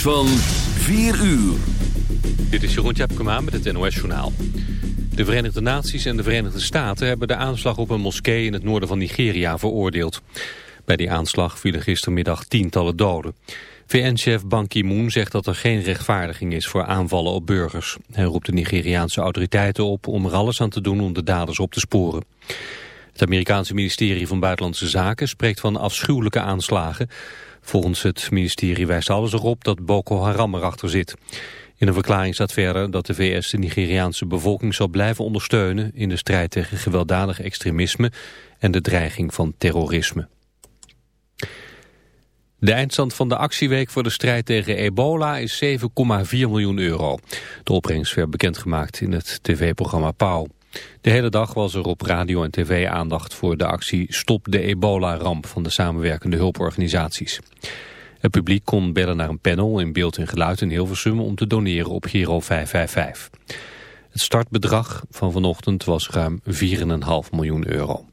van 4 uur. Dit is Jeroen Tjepkema met het NOS Journaal. De Verenigde Naties en de Verenigde Staten hebben de aanslag op een moskee in het noorden van Nigeria veroordeeld. Bij die aanslag vielen gistermiddag tientallen doden. VN-chef Ban Ki-moon zegt dat er geen rechtvaardiging is voor aanvallen op burgers. Hij roept de Nigeriaanse autoriteiten op om er alles aan te doen om de daders op te sporen. Het Amerikaanse ministerie van Buitenlandse Zaken spreekt van afschuwelijke aanslagen. Volgens het ministerie wijst alles erop dat Boko Haram erachter zit. In een verklaring staat verder dat de VS de Nigeriaanse bevolking zal blijven ondersteunen in de strijd tegen gewelddadig extremisme en de dreiging van terrorisme. De eindstand van de actieweek voor de strijd tegen ebola is 7,4 miljoen euro. De opbrengst werd bekendgemaakt in het tv-programma Pauw. De hele dag was er op radio en tv aandacht voor de actie Stop de ebola-ramp van de samenwerkende hulporganisaties. Het publiek kon bellen naar een panel in beeld en geluid in Hilversum om te doneren op Giro 555. Het startbedrag van vanochtend was ruim 4,5 miljoen euro.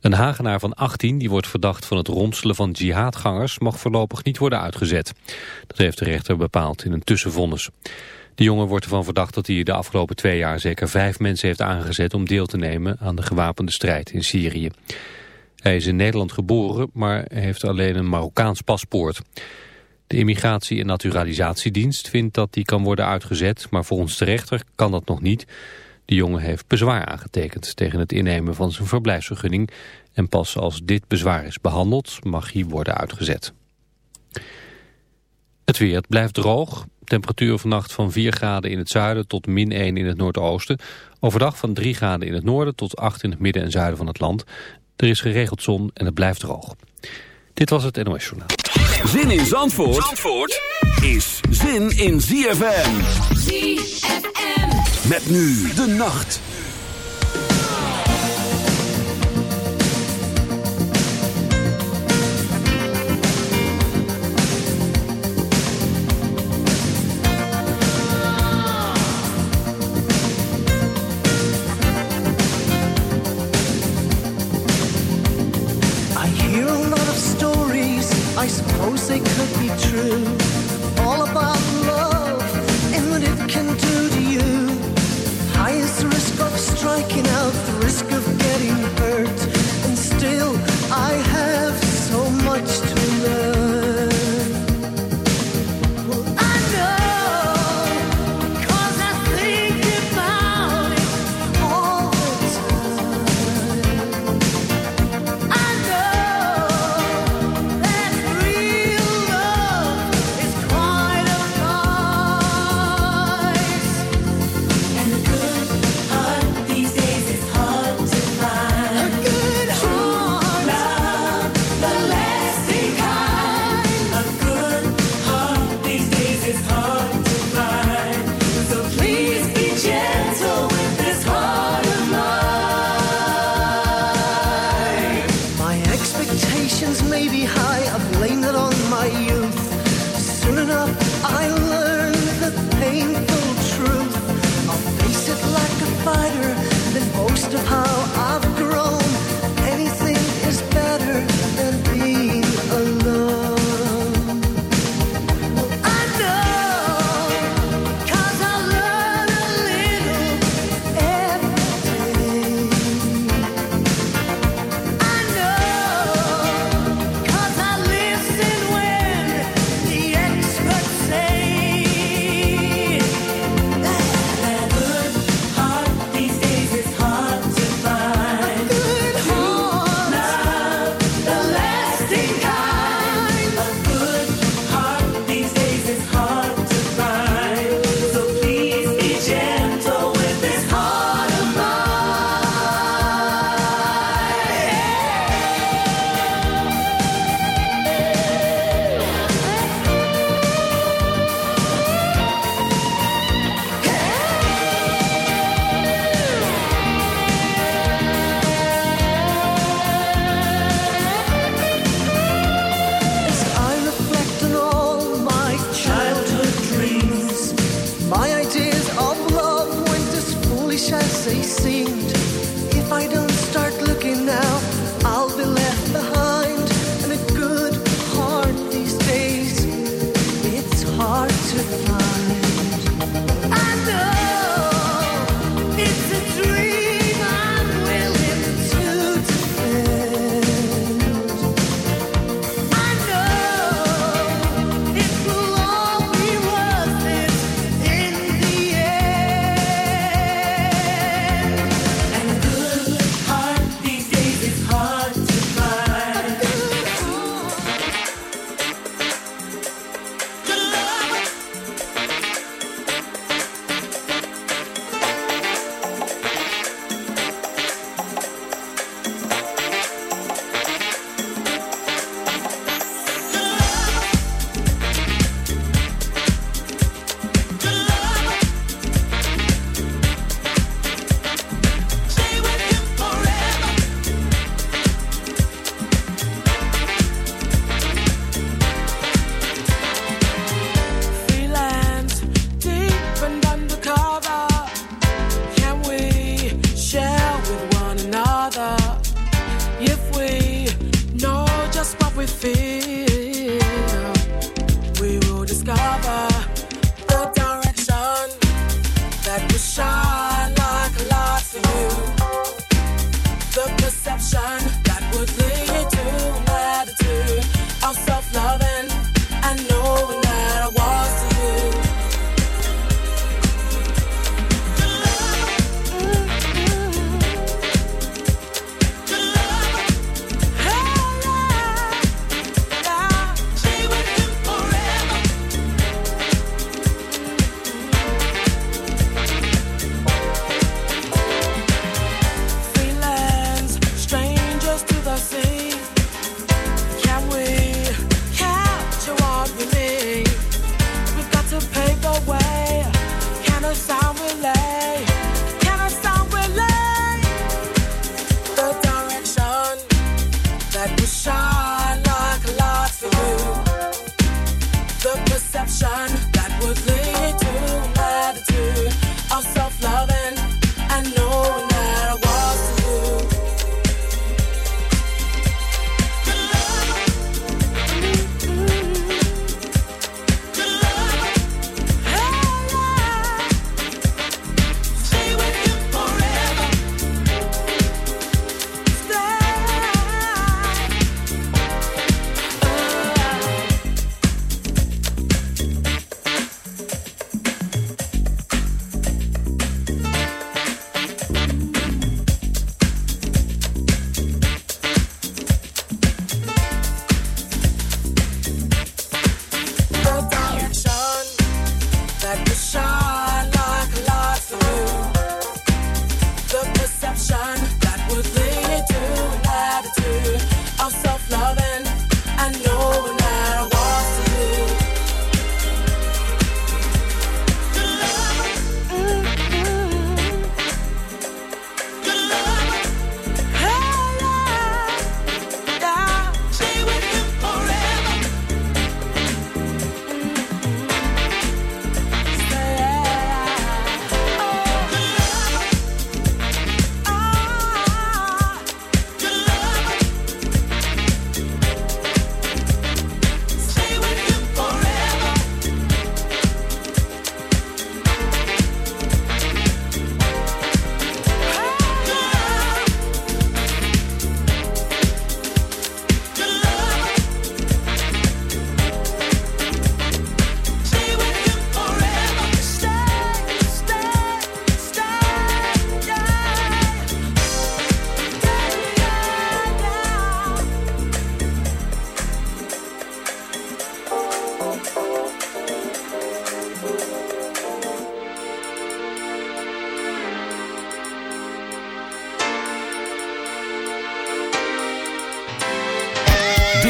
Een Hagenaar van 18 die wordt verdacht van het ronselen van jihadgangers mag voorlopig niet worden uitgezet. Dat heeft de rechter bepaald in een tussenvonnis. De jongen wordt ervan verdacht dat hij de afgelopen twee jaar zeker vijf mensen heeft aangezet om deel te nemen aan de gewapende strijd in Syrië. Hij is in Nederland geboren, maar heeft alleen een Marokkaans paspoort. De Immigratie- en Naturalisatiedienst vindt dat hij kan worden uitgezet, maar volgens de rechter kan dat nog niet. De jongen heeft bezwaar aangetekend tegen het innemen van zijn verblijfsvergunning en pas als dit bezwaar is behandeld mag hij worden uitgezet. Het weer blijft droog. Temperatuur vannacht van 4 graden in het zuiden tot min 1 in het noordoosten. Overdag van 3 graden in het noorden tot 8 in het midden en zuiden van het land. Er is geregeld zon en het blijft droog. Dit was het NOS Journaal. Zin in Zandvoort, Zandvoort is zin in ZFM. ZFM. Met nu de nacht. They could be true.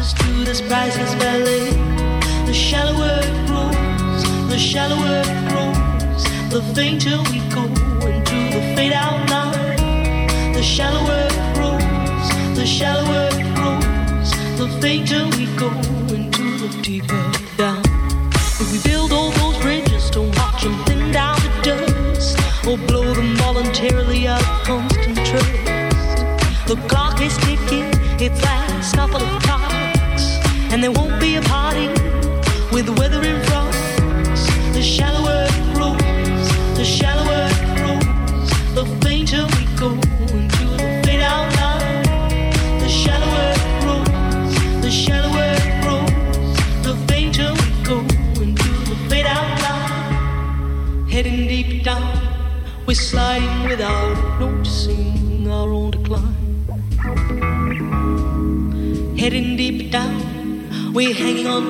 pieces to this priceless ballet. The shallower it grows, the shallower it grows, the fainter we go into the fade out line. The shallower it grows, the shallower it grows, the fainter we go into the deeper down. If we build all those bridges, don't watch them thin down to dust, or blow them voluntarily out of constant trust. The clock is ticking, its last couple of there won't be a party with the weather in front. The shallower it grows, the shallower it grows, the fainter we go into the fade out line. The shallower it grows, the shallower it grows, the fainter we go into the fade out line. Heading deep down, we're sliding without noticing hanging on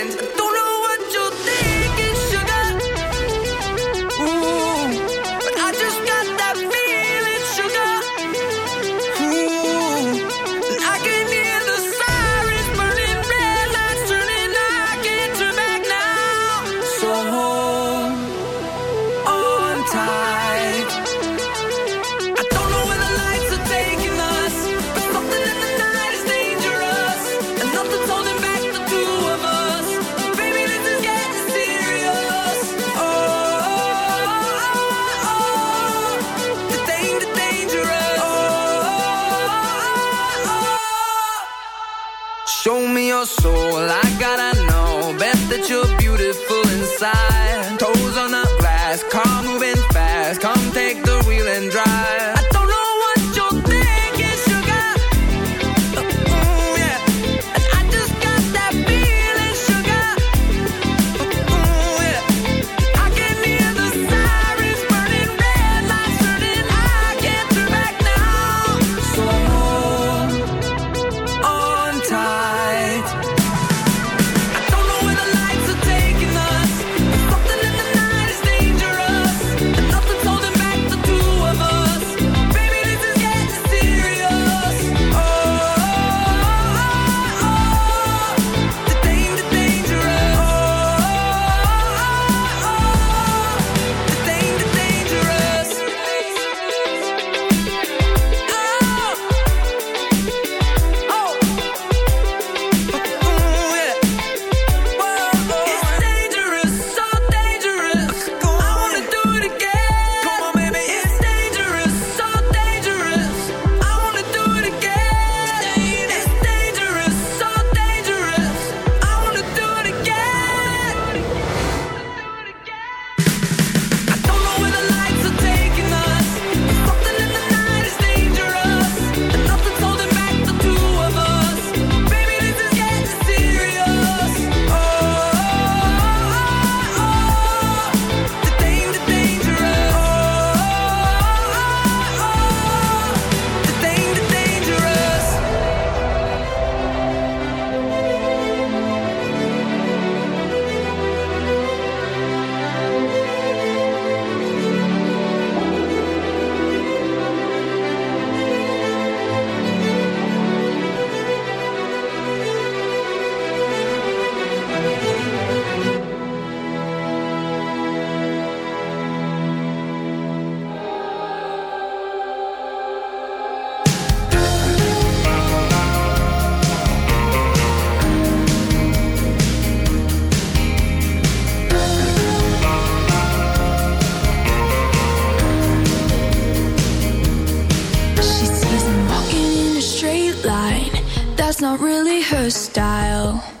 her style.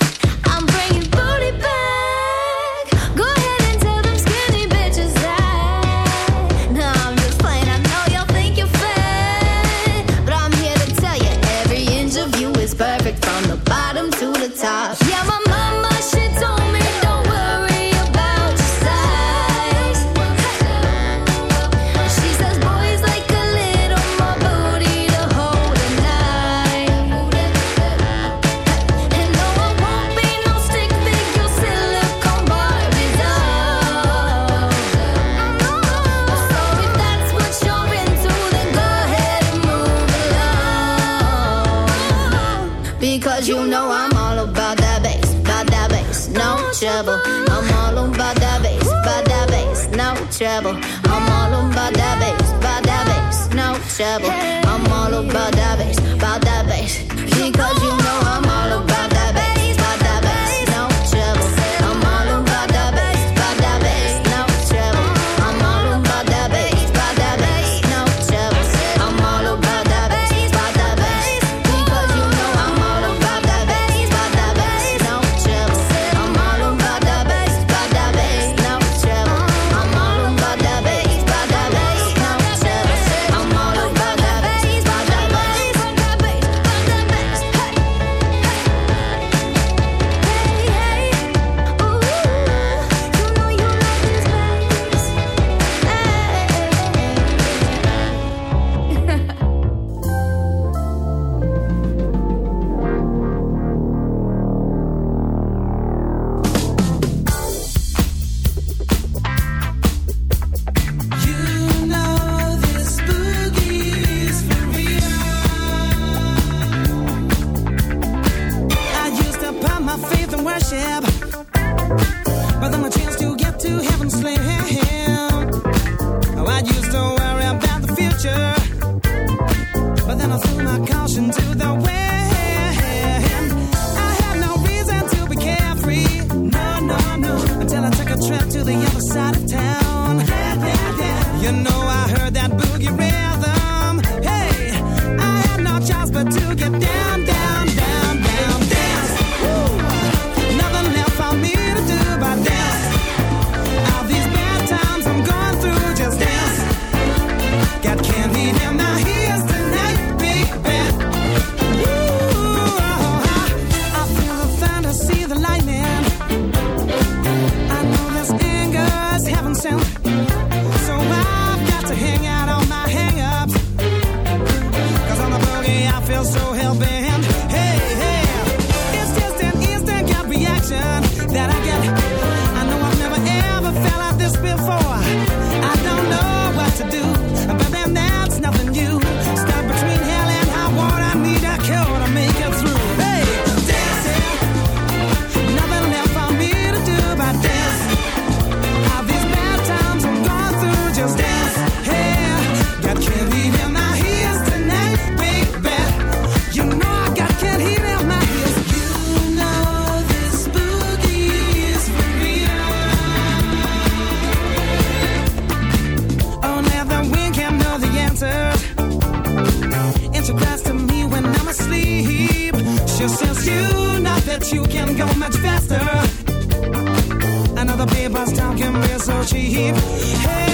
Talking real so cheap. Hey,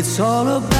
it's all about